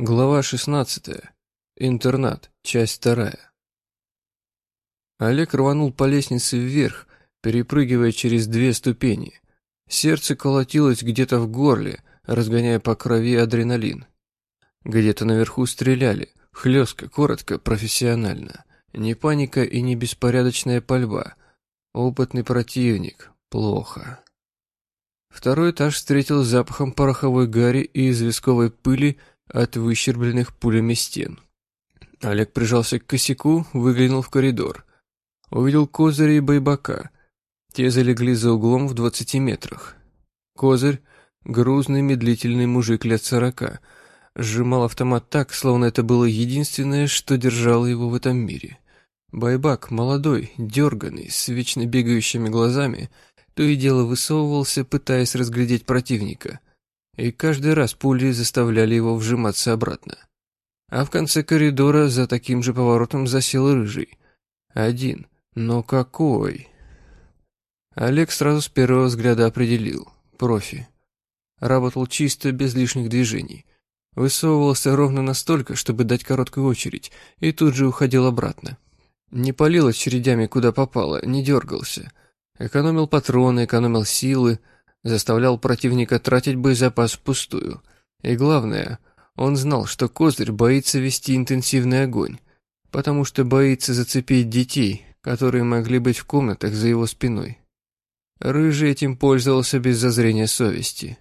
Глава 16. Интернат. Часть 2. Олег рванул по лестнице вверх, перепрыгивая через две ступени. Сердце колотилось где-то в горле, разгоняя по крови адреналин. Где-то наверху стреляли, хлестко, коротко, профессионально. Не паника и не беспорядочная пальба. Опытный противник. Плохо. Второй этаж встретил запахом пороховой гари и известковой пыли, от выщербленных пулями стен. Олег прижался к косяку, выглянул в коридор. Увидел Козыря и Байбака. Те залегли за углом в двадцати метрах. Козырь, грузный медлительный мужик лет сорока, сжимал автомат так, словно это было единственное, что держало его в этом мире. Байбак, молодой, дерганный, с вечно бегающими глазами, то и дело высовывался, пытаясь разглядеть противника и каждый раз пули заставляли его вжиматься обратно. А в конце коридора за таким же поворотом засел рыжий. Один. Но какой? Олег сразу с первого взгляда определил. Профи. Работал чисто, без лишних движений. Высовывался ровно настолько, чтобы дать короткую очередь, и тут же уходил обратно. Не палил очередями куда попало, не дергался. Экономил патроны, экономил силы, заставлял противника тратить боезапас впустую. И главное, он знал, что Козырь боится вести интенсивный огонь, потому что боится зацепить детей, которые могли быть в комнатах за его спиной. Рыжий этим пользовался без зазрения совести.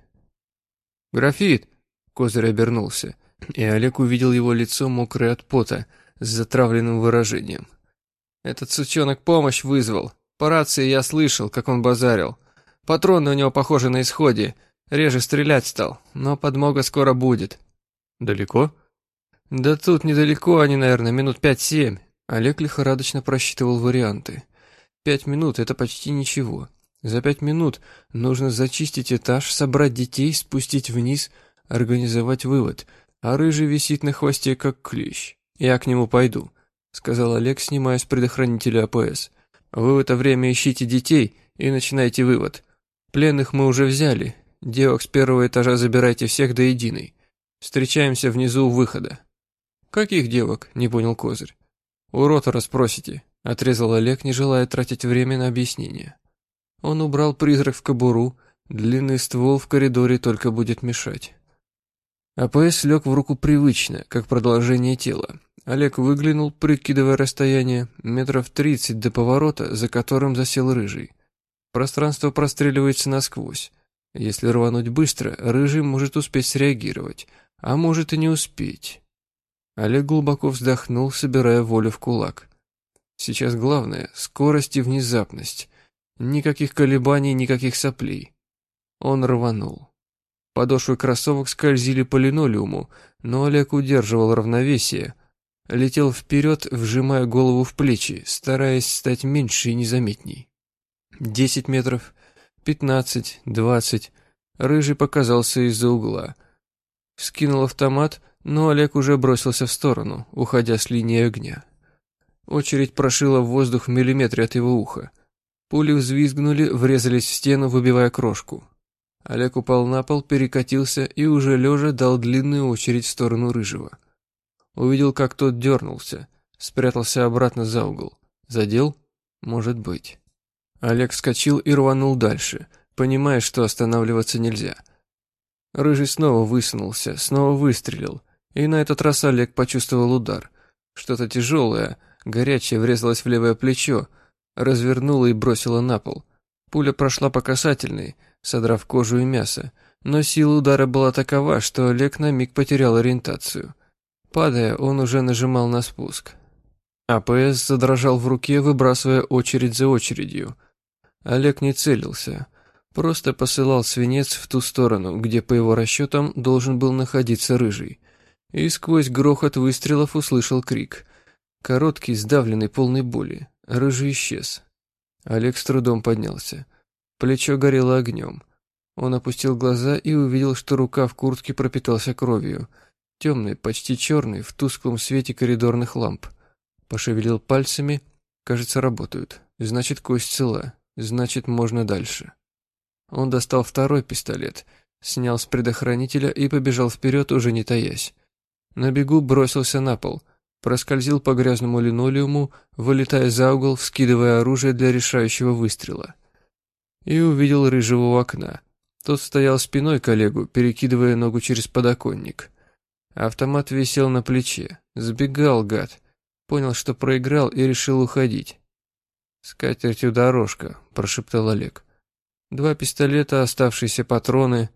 «Графит!» — Козырь обернулся, и Олег увидел его лицо мокрое от пота, с затравленным выражением. «Этот сучонок помощь вызвал. По рации я слышал, как он базарил. Патроны у него, похоже, на исходе. Реже стрелять стал, но подмога скоро будет. Далеко? Да тут недалеко они, наверное, минут пять-семь. Олег лихорадочно просчитывал варианты. Пять минут — это почти ничего. За пять минут нужно зачистить этаж, собрать детей, спустить вниз, организовать вывод. А рыжий висит на хвосте, как клещ. Я к нему пойду, — сказал Олег, снимая с предохранителя АПС. Вы в это время ищите детей и начинайте вывод. Пленных мы уже взяли. Девок с первого этажа забирайте всех до единой. Встречаемся внизу у выхода. Каких девок? Не понял Козырь. У ротора спросите, отрезал Олег, не желая тратить время на объяснение. Он убрал призрак в кобуру, длинный ствол в коридоре только будет мешать. АПС лег в руку привычно, как продолжение тела. Олег выглянул, прикидывая расстояние, метров тридцать до поворота, за которым засел рыжий. Пространство простреливается насквозь. Если рвануть быстро, рыжий может успеть среагировать, а может и не успеть. Олег глубоко вздохнул, собирая волю в кулак. Сейчас главное — скорость и внезапность. Никаких колебаний, никаких соплей. Он рванул. Подошвы кроссовок скользили по линолеуму, но Олег удерживал равновесие. Летел вперед, вжимая голову в плечи, стараясь стать меньше и незаметней. Десять метров, пятнадцать, двадцать. Рыжий показался из-за угла. Скинул автомат, но Олег уже бросился в сторону, уходя с линии огня. Очередь прошила в воздух в миллиметре от его уха. Пули взвизгнули, врезались в стену, выбивая крошку. Олег упал на пол, перекатился и уже лежа дал длинную очередь в сторону Рыжего. Увидел, как тот дернулся, спрятался обратно за угол. Задел? Может быть. Олег вскочил и рванул дальше, понимая, что останавливаться нельзя. Рыжий снова высунулся, снова выстрелил, и на этот раз Олег почувствовал удар. Что-то тяжелое, горячее врезалось в левое плечо, развернуло и бросило на пол. Пуля прошла по касательной, содрав кожу и мясо, но сила удара была такова, что Олег на миг потерял ориентацию. Падая, он уже нажимал на спуск. АПС задрожал в руке, выбрасывая очередь за очередью. Олег не целился, просто посылал свинец в ту сторону, где, по его расчетам, должен был находиться рыжий. И сквозь грохот выстрелов услышал крик. Короткий, сдавленный, полный боли. Рыжий исчез. Олег с трудом поднялся. Плечо горело огнем. Он опустил глаза и увидел, что рука в куртке пропитался кровью. Темный, почти черный, в тусклом свете коридорных ламп. Пошевелил пальцами. Кажется, работают. Значит, кость цела. Значит, можно дальше. Он достал второй пистолет, снял с предохранителя и побежал вперед, уже не таясь. На бегу бросился на пол, проскользил по грязному линолеуму, вылетая за угол, вскидывая оружие для решающего выстрела. И увидел рыжего у окна. Тот стоял спиной к Олегу, перекидывая ногу через подоконник. Автомат висел на плече. Сбегал, гад. Понял, что проиграл и решил уходить. «С дорожка», — прошептал Олег. Два пистолета, оставшиеся патроны,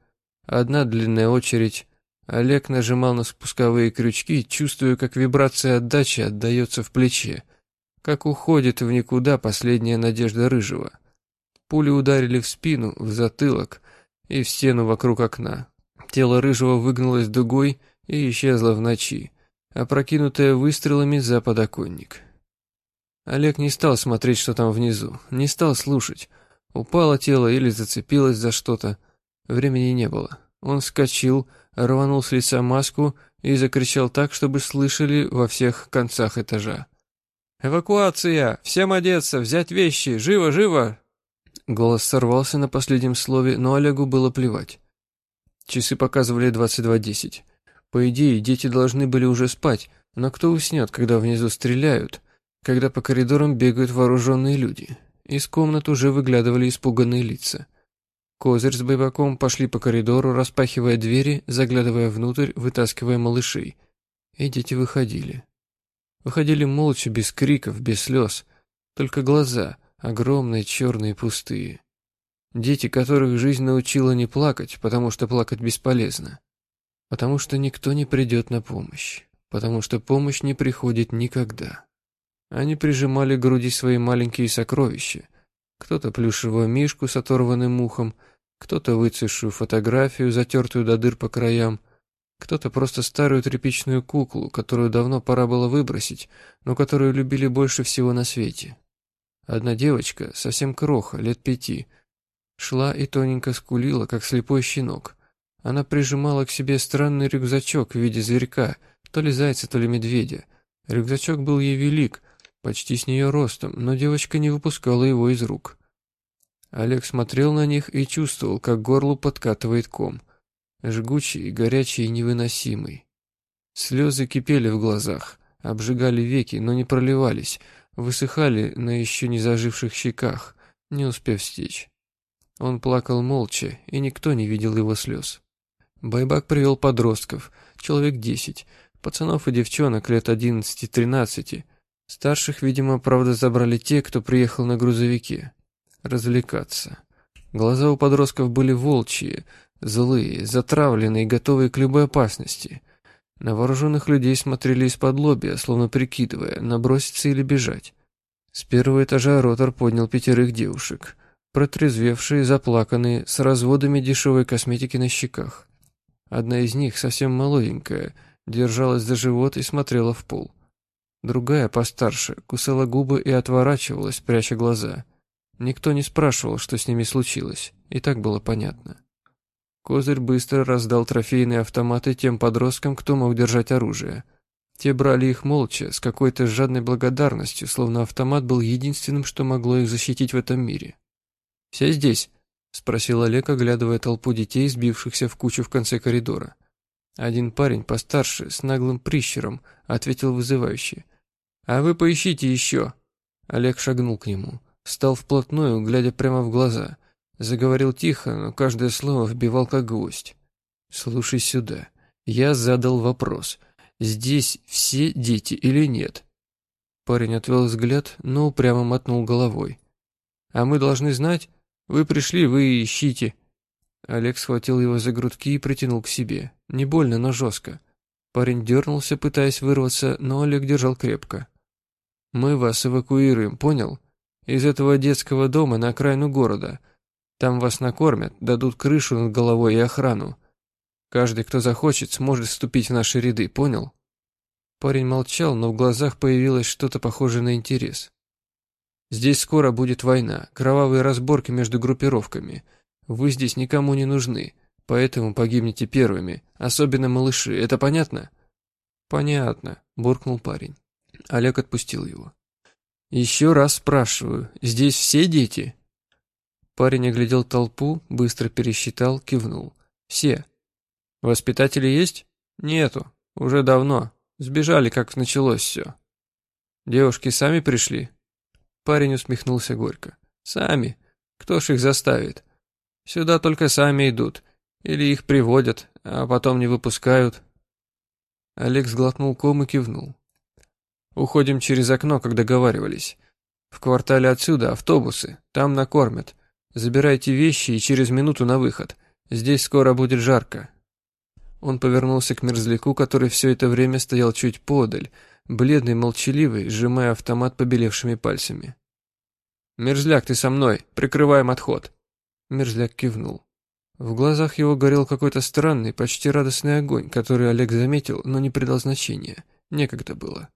одна длинная очередь. Олег нажимал на спусковые крючки, чувствуя, как вибрация отдачи отдается в плече, как уходит в никуда последняя надежда Рыжего. Пули ударили в спину, в затылок и в стену вокруг окна. Тело Рыжего выгнулось дугой и исчезло в ночи, опрокинутое выстрелами за подоконник. Олег не стал смотреть, что там внизу, не стал слушать, Упало тело или зацепилось за что-то. Времени не было. Он вскочил, рванул с лица маску и закричал так, чтобы слышали во всех концах этажа. «Эвакуация! Всем одеться! Взять вещи! Живо, живо!» Голос сорвался на последнем слове, но Олегу было плевать. Часы показывали 22.10. По идее, дети должны были уже спать, но кто уснет, когда внизу стреляют, когда по коридорам бегают вооруженные люди? Из комнат уже выглядывали испуганные лица. Козырь с Байбаком пошли по коридору, распахивая двери, заглядывая внутрь, вытаскивая малышей. И дети выходили. Выходили молча, без криков, без слез. Только глаза, огромные, черные, пустые. Дети, которых жизнь научила не плакать, потому что плакать бесполезно. Потому что никто не придет на помощь. Потому что помощь не приходит никогда. Они прижимали к груди свои маленькие сокровища. Кто-то плюшевого мишку с оторванным ухом, кто-то выцветшую фотографию, затертую до дыр по краям, кто-то просто старую тряпичную куклу, которую давно пора было выбросить, но которую любили больше всего на свете. Одна девочка, совсем кроха, лет пяти, шла и тоненько скулила, как слепой щенок. Она прижимала к себе странный рюкзачок в виде зверька, то ли зайца, то ли медведя. Рюкзачок был ей велик, почти с нее ростом, но девочка не выпускала его из рук. Олег смотрел на них и чувствовал, как горлу подкатывает ком. Жгучий, горячий и невыносимый. Слезы кипели в глазах, обжигали веки, но не проливались, высыхали на еще не заживших щеках, не успев стечь. Он плакал молча, и никто не видел его слез. Байбак привел подростков, человек десять, пацанов и девчонок лет одиннадцати-тринадцати, Старших, видимо, правда, забрали те, кто приехал на грузовике. Развлекаться. Глаза у подростков были волчьи, злые, затравленные, готовые к любой опасности. На вооруженных людей смотрели из-под лобья, словно прикидывая, наброситься или бежать. С первого этажа ротор поднял пятерых девушек, протрезвевшие, заплаканные, с разводами дешевой косметики на щеках. Одна из них, совсем молоденькая, держалась за живот и смотрела в пол. Другая, постарше, кусала губы и отворачивалась, пряча глаза. Никто не спрашивал, что с ними случилось, и так было понятно. Козырь быстро раздал трофейные автоматы тем подросткам, кто мог держать оружие. Те брали их молча, с какой-то жадной благодарностью, словно автомат был единственным, что могло их защитить в этом мире. «Все здесь?» — спросил Олег, оглядывая толпу детей, сбившихся в кучу в конце коридора. Один парень постарше, с наглым прищером, ответил вызывающе. «А вы поищите еще!» Олег шагнул к нему, встал вплотную, глядя прямо в глаза. Заговорил тихо, но каждое слово вбивал как гвоздь. «Слушай сюда. Я задал вопрос. Здесь все дети или нет?» Парень отвел взгляд, но упрямо мотнул головой. «А мы должны знать? Вы пришли, вы ищите». Олег схватил его за грудки и притянул к себе. Не больно, но жестко. Парень дернулся, пытаясь вырваться, но Олег держал крепко. «Мы вас эвакуируем, понял? Из этого детского дома на окраину города. Там вас накормят, дадут крышу над головой и охрану. Каждый, кто захочет, сможет вступить в наши ряды, понял?» Парень молчал, но в глазах появилось что-то похожее на интерес. «Здесь скоро будет война, кровавые разборки между группировками. Вы здесь никому не нужны, поэтому погибнете первыми, особенно малыши, это понятно?» «Понятно», — буркнул парень. Олег отпустил его. «Еще раз спрашиваю, здесь все дети?» Парень оглядел толпу, быстро пересчитал, кивнул. «Все. Воспитатели есть?» «Нету. Уже давно. Сбежали, как началось все. Девушки сами пришли? Парень усмехнулся горько. Сами. Кто ж их заставит? Сюда только сами идут. Или их приводят, а потом не выпускают. Олег сглотнул ком и кивнул. Уходим через окно, как договаривались. В квартале отсюда автобусы, там накормят. Забирайте вещи и через минуту на выход. Здесь скоро будет жарко. Он повернулся к мерзляку, который все это время стоял чуть подаль, бледный, молчаливый, сжимая автомат побелевшими пальцами. «Мерзляк, ты со мной! Прикрываем отход!» Мерзляк кивнул. В глазах его горел какой-то странный, почти радостный огонь, который Олег заметил, но не придал значения. Некогда было.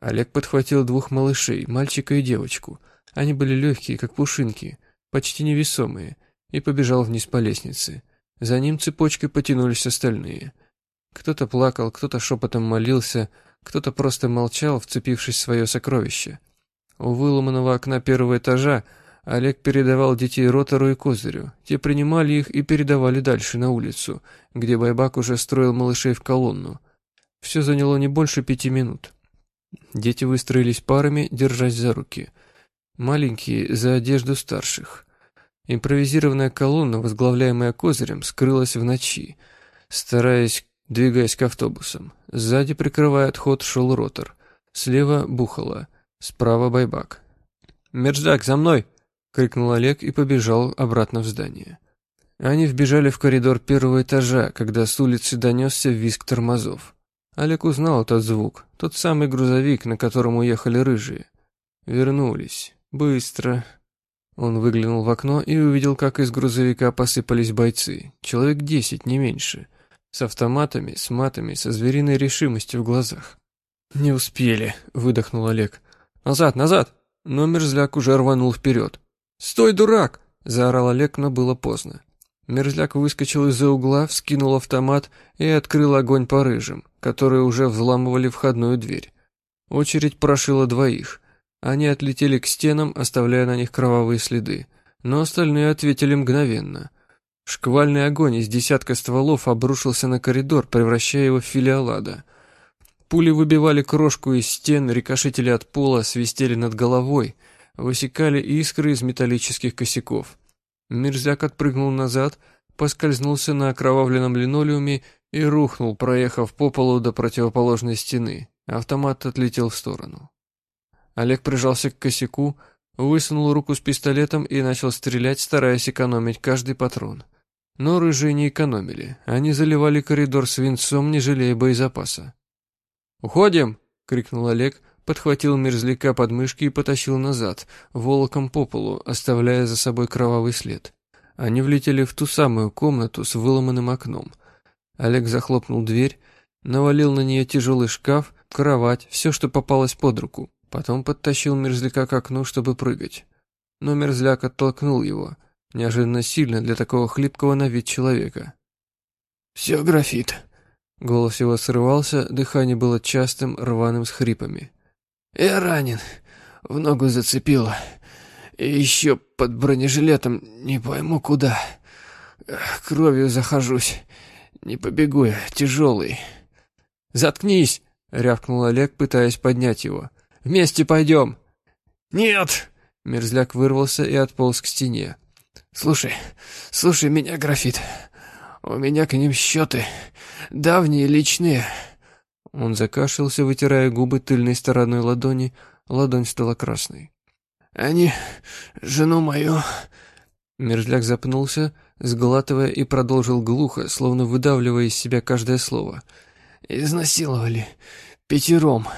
Олег подхватил двух малышей, мальчика и девочку. Они были легкие, как пушинки, почти невесомые, и побежал вниз по лестнице. За ним цепочкой потянулись остальные. Кто-то плакал, кто-то шепотом молился, кто-то просто молчал, вцепившись в свое сокровище. У выломанного окна первого этажа Олег передавал детей Ротору и Козырю. Те принимали их и передавали дальше, на улицу, где Байбак уже строил малышей в колонну. Все заняло не больше пяти минут. Дети выстроились парами, держась за руки. Маленькие за одежду старших. Импровизированная колонна, возглавляемая Козырем, скрылась в ночи, стараясь, двигаясь к автобусам. Сзади, прикрывая отход, шел ротор. Слева — Бухало, справа — Байбак. «Мерджак, за мной!» — крикнул Олег и побежал обратно в здание. Они вбежали в коридор первого этажа, когда с улицы донесся визг тормозов. Олег узнал этот звук, тот самый грузовик, на котором уехали рыжие. Вернулись. Быстро. Он выглянул в окно и увидел, как из грузовика посыпались бойцы. Человек десять, не меньше. С автоматами, с матами, со звериной решимостью в глазах. «Не успели», — выдохнул Олег. «Назад, назад!» Но мерзляк уже рванул вперед. «Стой, дурак!» — заорал Олег, но было поздно. Мерзляк выскочил из-за угла, вскинул автомат и открыл огонь по рыжим, которые уже взламывали входную дверь. Очередь прошила двоих — они отлетели к стенам, оставляя на них кровавые следы, но остальные ответили мгновенно. Шквальный огонь из десятка стволов обрушился на коридор, превращая его в филиалада. Пули выбивали крошку из стен, рикошетили от пола, свистели над головой, высекали искры из металлических косяков. Мерзляк отпрыгнул назад, поскользнулся на окровавленном линолеуме и рухнул, проехав по полу до противоположной стены. Автомат отлетел в сторону. Олег прижался к косяку, высунул руку с пистолетом и начал стрелять, стараясь экономить каждый патрон. Но рыжие не экономили. Они заливали коридор свинцом, не жалея боезапаса. «Уходим!» — крикнул Олег, подхватил мерзляка под мышки и потащил назад, волоком по полу, оставляя за собой кровавый след. Они влетели в ту самую комнату с выломанным окном. Олег захлопнул дверь, навалил на нее тяжелый шкаф, кровать, все, что попалось под руку. Потом подтащил мерзляка к окну, чтобы прыгать. Но мерзляк оттолкнул его, неожиданно сильно для такого хлипкого на вид человека. «Все графит». Голос его срывался, дыхание было частым, рваным с хрипами. «Я ранен, в ногу зацепило. И еще под бронежилетом не пойму куда. Кровью захожусь. Не побегу я, тяжелый». «Заткнись!» — рявкнул Олег, пытаясь поднять его. Вместе пойдем!» «Нет!» Мерзляк вырвался и отполз к стене. «Слушай, слушай меня, графит. У меня к ним счеты. Давние, личные». Он закашлялся, вытирая губы тыльной стороной ладони. Ладонь стала красной. «Они... жену мою...» Мерзляк запнулся, сглатывая и продолжил глухо, словно выдавливая из себя каждое слово. «Изнасиловали. Пятером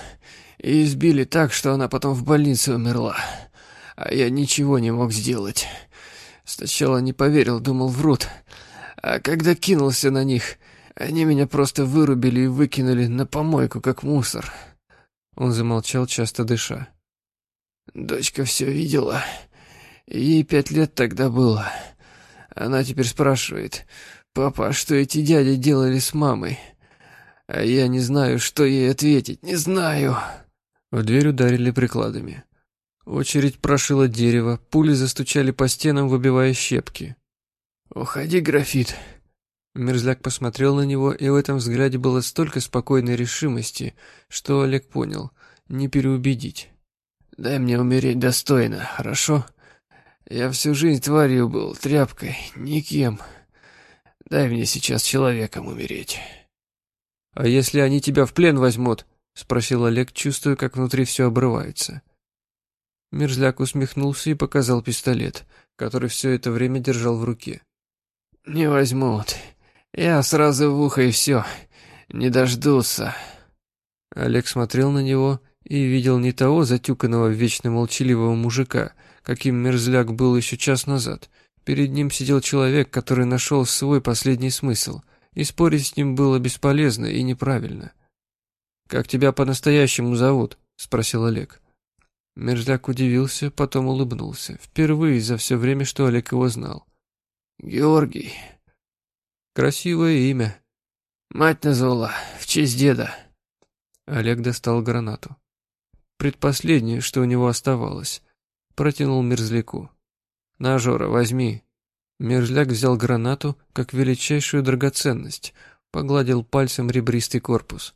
и избили так, что она потом в больнице умерла. А я ничего не мог сделать. Сначала не поверил, думал, врут. А когда кинулся на них, они меня просто вырубили и выкинули на помойку, как мусор. Он замолчал, часто дыша. Дочка все видела. Ей пять лет тогда было. Она теперь спрашивает, «Папа, а что эти дяди делали с мамой?» А я не знаю, что ей ответить, не знаю. В дверь ударили прикладами. Очередь прошила дерево, пули застучали по стенам, выбивая щепки. «Уходи, графит!» Мерзляк посмотрел на него, и в этом взгляде было столько спокойной решимости, что Олег понял, не переубедить. «Дай мне умереть достойно, хорошо? Я всю жизнь тварью был, тряпкой, никем. Дай мне сейчас человеком умереть». «А если они тебя в плен возьмут?» — спросил Олег, чувствуя, как внутри все обрывается. Мерзляк усмехнулся и показал пистолет, который все это время держал в руке. «Не возьмут. Я сразу в ухо и все. Не дождутся». Олег смотрел на него и видел не того затюканного вечно молчаливого мужика, каким мерзляк был еще час назад. Перед ним сидел человек, который нашел свой последний смысл, и спорить с ним было бесполезно и неправильно. «Как тебя по-настоящему зовут?» — спросил Олег. Мерзляк удивился, потом улыбнулся. Впервые за все время, что Олег его знал. «Георгий». «Красивое имя». «Мать назвала, в честь деда». Олег достал гранату. Предпоследнее, что у него оставалось. Протянул мерзляку. «На, Жора, возьми». Мерзляк взял гранату, как величайшую драгоценность, погладил пальцем ребристый корпус.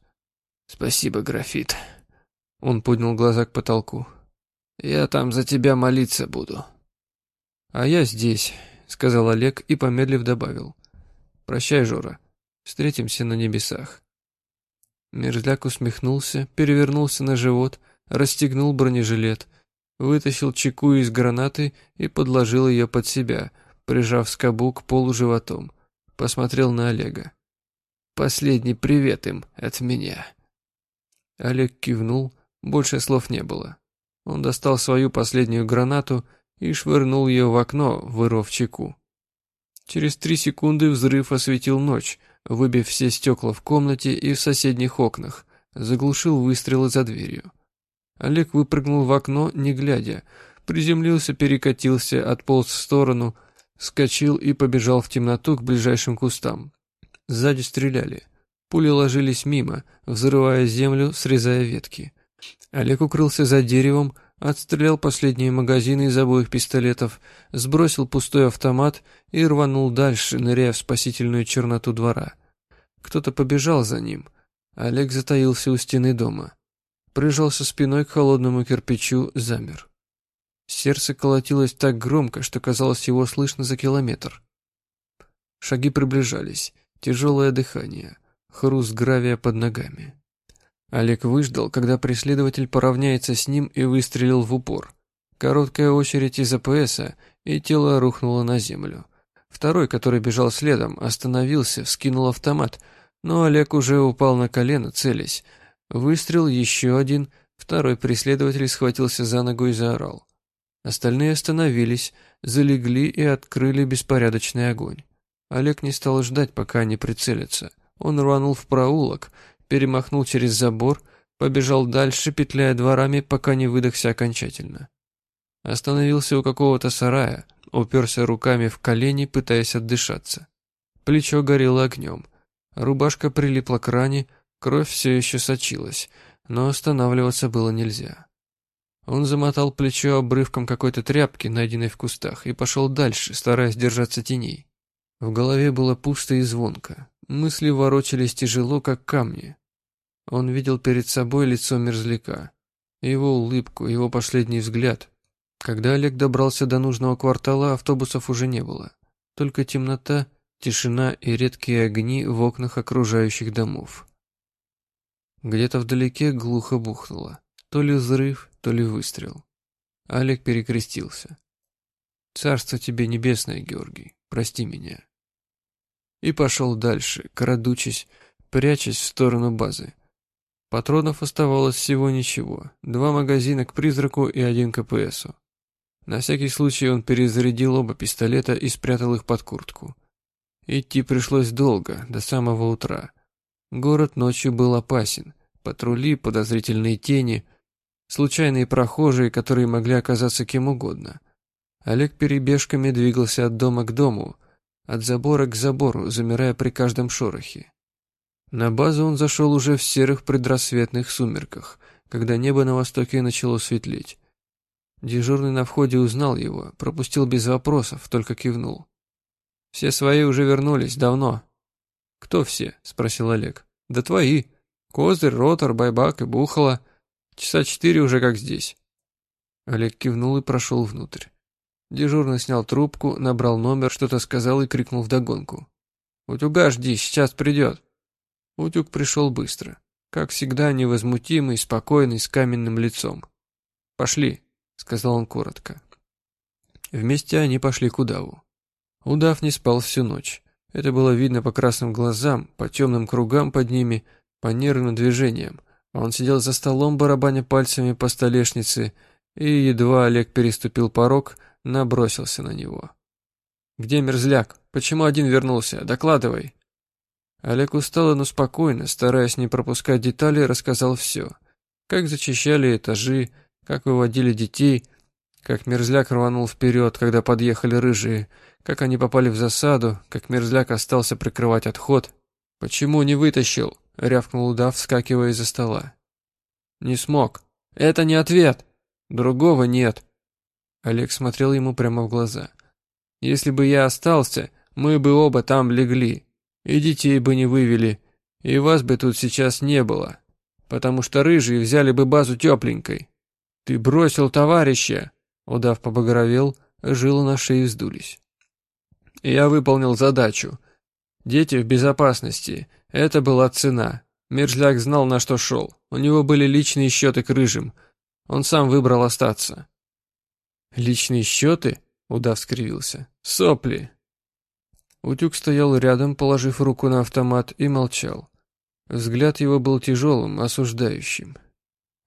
«Спасибо, графит». Он поднял глаза к потолку. «Я там за тебя молиться буду». «А я здесь», — сказал Олег и, помедлив, добавил. «Прощай, Жора. Встретимся на небесах». Мерзляк усмехнулся, перевернулся на живот, расстегнул бронежилет, вытащил чеку из гранаты и подложил ее под себя, прижав скобу к полу животом. Посмотрел на Олега. «Последний привет им от меня». Олег кивнул, больше слов не было. Он достал свою последнюю гранату и швырнул ее в окно, вырвав чеку. Через три секунды взрыв осветил ночь, выбив все стекла в комнате и в соседних окнах, заглушил выстрелы за дверью. Олег выпрыгнул в окно, не глядя, приземлился, перекатился, отполз в сторону, скочил и побежал в темноту к ближайшим кустам. Сзади стреляли. Пули ложились мимо, взрывая землю, срезая ветки. Олег укрылся за деревом, отстрелял последние магазины из обоих пистолетов, сбросил пустой автомат и рванул дальше, ныряя в спасительную черноту двора. Кто-то побежал за ним. Олег затаился у стены дома. Прижался спиной к холодному кирпичу, замер. Сердце колотилось так громко, что казалось его слышно за километр. Шаги приближались, тяжелое дыхание, хруст гравия под ногами. Олег выждал, когда преследователь поравняется с ним и выстрелил в упор. Короткая очередь из АПСа, и тело рухнуло на землю. Второй, который бежал следом, остановился, вскинул автомат, но Олег уже упал на колено, целясь. Выстрел, еще один, второй преследователь схватился за ногу и заорал. Остальные остановились, залегли и открыли беспорядочный огонь. Олег не стал ждать, пока они прицелятся. Он рванул в проулок, перемахнул через забор, побежал дальше, петляя дворами, пока не выдохся окончательно. Остановился у какого-то сарая, уперся руками в колени, пытаясь отдышаться. Плечо горело огнем. Рубашка прилипла к ране, кровь все еще сочилась, но останавливаться было нельзя. Он замотал плечо обрывком какой-то тряпки, найденной в кустах, и пошел дальше, стараясь держаться теней. В голове было пусто и звонко. Мысли ворочались тяжело, как камни. Он видел перед собой лицо мерзляка, его улыбку, его последний взгляд. Когда Олег добрался до нужного квартала, автобусов уже не было. Только темнота, тишина и редкие огни в окнах окружающих домов. Где-то вдалеке глухо бухнуло. То ли взрыв, то ли выстрел. Олег перекрестился. «Царство тебе небесное, Георгий, прости меня» и пошел дальше, крадучись, прячась в сторону базы. Патронов оставалось всего ничего, два магазина к призраку и один к КПСу. На всякий случай он перезарядил оба пистолета и спрятал их под куртку. Идти пришлось долго, до самого утра. Город ночью был опасен. Патрули, подозрительные тени, случайные прохожие, которые могли оказаться кем угодно. Олег перебежками двигался от дома к дому, от забора к забору, замирая при каждом шорохе. На базу он зашел уже в серых предрассветных сумерках, когда небо на востоке начало светлеть. Дежурный на входе узнал его, пропустил без вопросов, только кивнул. «Все свои уже вернулись, давно», «Кто все?» – спросил Олег. «Да твои. Козырь, Ротор, Байбак и Бухало. Часа четыре уже как здесь». Олег кивнул и прошел внутрь. Дежурный снял трубку, набрал номер, что-то сказал и крикнул вдогонку. «Утюга жди, сейчас придет». Утюг пришел быстро. Как всегда, невозмутимый, спокойный, с каменным лицом. «Пошли», — сказал он коротко. Вместе они пошли к удаву. Удав не спал всю ночь. Это было видно по красным глазам, по темным кругам под ними, по нервным движениям. Он сидел за столом, барабаня пальцами по столешнице, и едва Олег переступил порог, набросился на него. «Где мерзляк? Почему один вернулся? Докладывай!» Олег устало, но спокойно, стараясь не пропускать детали, рассказал все. Как зачищали этажи, как выводили детей, как мерзляк рванул вперед, когда подъехали рыжие, как они попали в засаду, как мерзляк остался прикрывать отход. «Почему не вытащил?» — рявкнул удав, вскакивая из-за стола. «Не смог. Это не ответ. Другого нет». Олег смотрел ему прямо в глаза. «Если бы я остался, мы бы оба там легли. И детей бы не вывели, и вас бы тут сейчас не было, потому что рыжие взяли бы базу тепленькой. Ты бросил товарища!» Удав побагровел, жилы на шее сдулись. «Я выполнил задачу. Дети в безопасности. Это была цена. Мерзляк знал, на что шел. У него были личные счеты к рыжим. Он сам выбрал остаться». «Личные счеты?» — Удав скривился. «Сопли. Утюг стоял рядом, положив руку на автомат, и молчал. Взгляд его был тяжелым, осуждающим.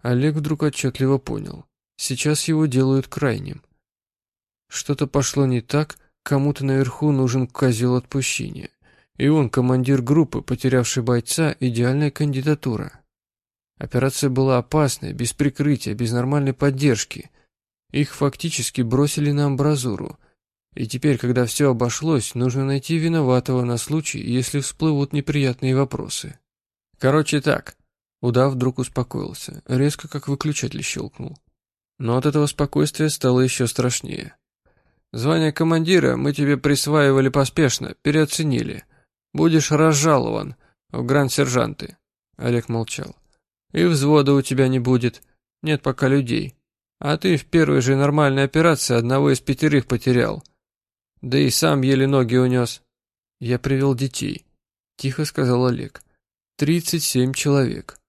Олег вдруг отчетливо понял. Сейчас его делают крайним. Что-то пошло не так, кому-то наверху нужен козел отпущения. И он, командир группы, потерявший бойца, идеальная кандидатура. Операция была опасной, без прикрытия, без нормальной поддержки. Их фактически бросили на амбразуру – и теперь, когда все обошлось, нужно найти виноватого на случай, если всплывут неприятные вопросы. Короче так. Удав вдруг успокоился, резко как выключатель щелкнул. Но от этого спокойствия стало еще страшнее. Звание командира мы тебе присваивали поспешно, переоценили. Будешь разжалован в гранд-сержанты. Олег молчал. И взвода у тебя не будет. Нет пока людей. А ты в первой же нормальной операции одного из пятерых потерял. Да и сам еле ноги унес. Я привел детей, тихо сказал Олег. Тридцать семь человек.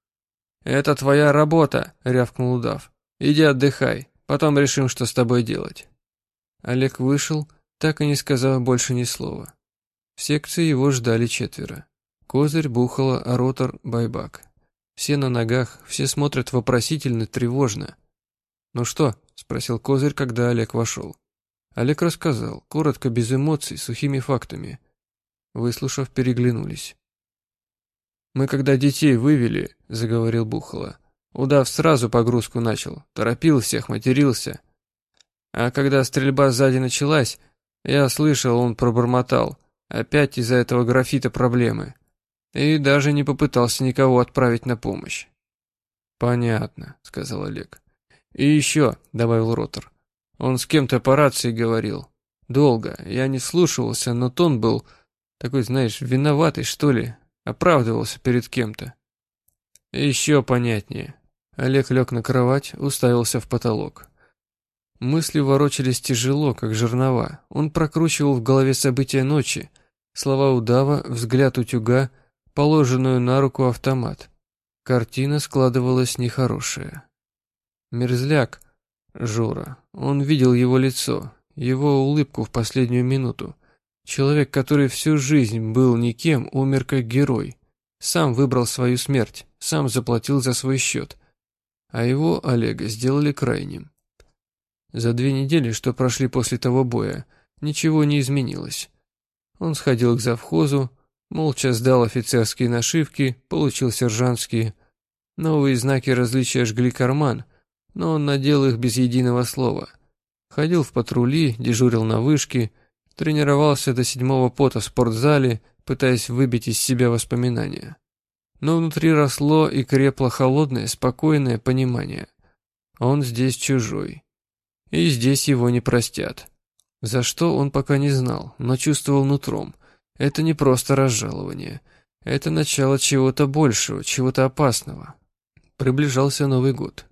Это твоя работа, рявкнул удав. Иди отдыхай, потом решим, что с тобой делать. Олег вышел, так и не сказав больше ни слова. В секции его ждали четверо. Козырь, Бухало, Ротор, Байбак. Все на ногах, все смотрят вопросительно, тревожно. «Ну что?» — спросил Козырь, когда Олег вошел. Олег рассказал, коротко, без эмоций, сухими фактами. Выслушав, переглянулись. «Мы когда детей вывели», — заговорил Бухало, удав сразу погрузку начал, торопил всех, матерился. А когда стрельба сзади началась, я слышал, он пробормотал. Опять из-за этого графита проблемы. И даже не попытался никого отправить на помощь. «Понятно», — сказал Олег. «И еще», — добавил Ротор, он с кем-то по рации говорил. Долго. Я не слушался, но тон был такой, знаешь, виноватый, что ли. Оправдывался перед кем-то. Еще понятнее. Олег лег на кровать, уставился в потолок. Мысли ворочались тяжело, как жернова. Он прокручивал в голове события ночи. Слова удава, взгляд утюга, положенную на руку автомат. Картина складывалась нехорошая. Мерзляк, Жора. Он видел его лицо, его улыбку в последнюю минуту. Человек, который всю жизнь был никем, умер как герой. Сам выбрал свою смерть, сам заплатил за свой счет. А его, Олега, сделали крайним. За две недели, что прошли после того боя, ничего не изменилось. Он сходил к завхозу, молча сдал офицерские нашивки, получил сержантские. Новые знаки различия жгли карман — но он надел их без единого слова. Ходил в патрули, дежурил на вышке, тренировался до седьмого пота в спортзале, пытаясь выбить из себя воспоминания. Но внутри росло и крепло холодное, спокойное понимание. Он здесь чужой. И здесь его не простят. За что он пока не знал, но чувствовал нутром. Это не просто разжалование. Это начало чего-то большего, чего-то опасного. Приближался Новый год.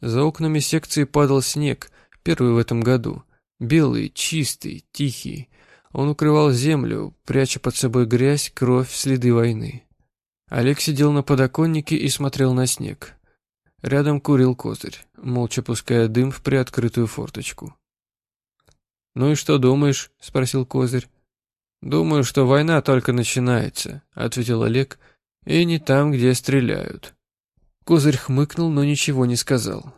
За окнами секции падал снег, первый в этом году. Белый, чистый, тихий. Он укрывал землю, пряча под собой грязь, кровь, следы войны. Олег сидел на подоконнике и смотрел на снег. Рядом курил козырь, молча пуская дым в приоткрытую форточку. «Ну и что думаешь?» — спросил козырь. «Думаю, что война только начинается», — ответил Олег, — «и не там, где стреляют». Козырь хмыкнул, но ничего не сказал.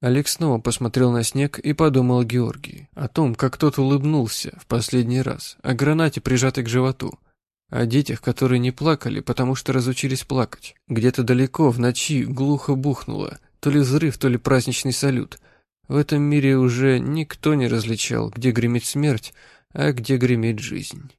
Олег снова посмотрел на снег и подумал о Георгии, о том, как тот улыбнулся в последний раз, о гранате, прижатой к животу, о детях, которые не плакали, потому что разучились плакать. Где-то далеко, в ночи, глухо бухнуло, то ли взрыв, то ли праздничный салют. В этом мире уже никто не различал, где гремит смерть, а где гремит жизнь.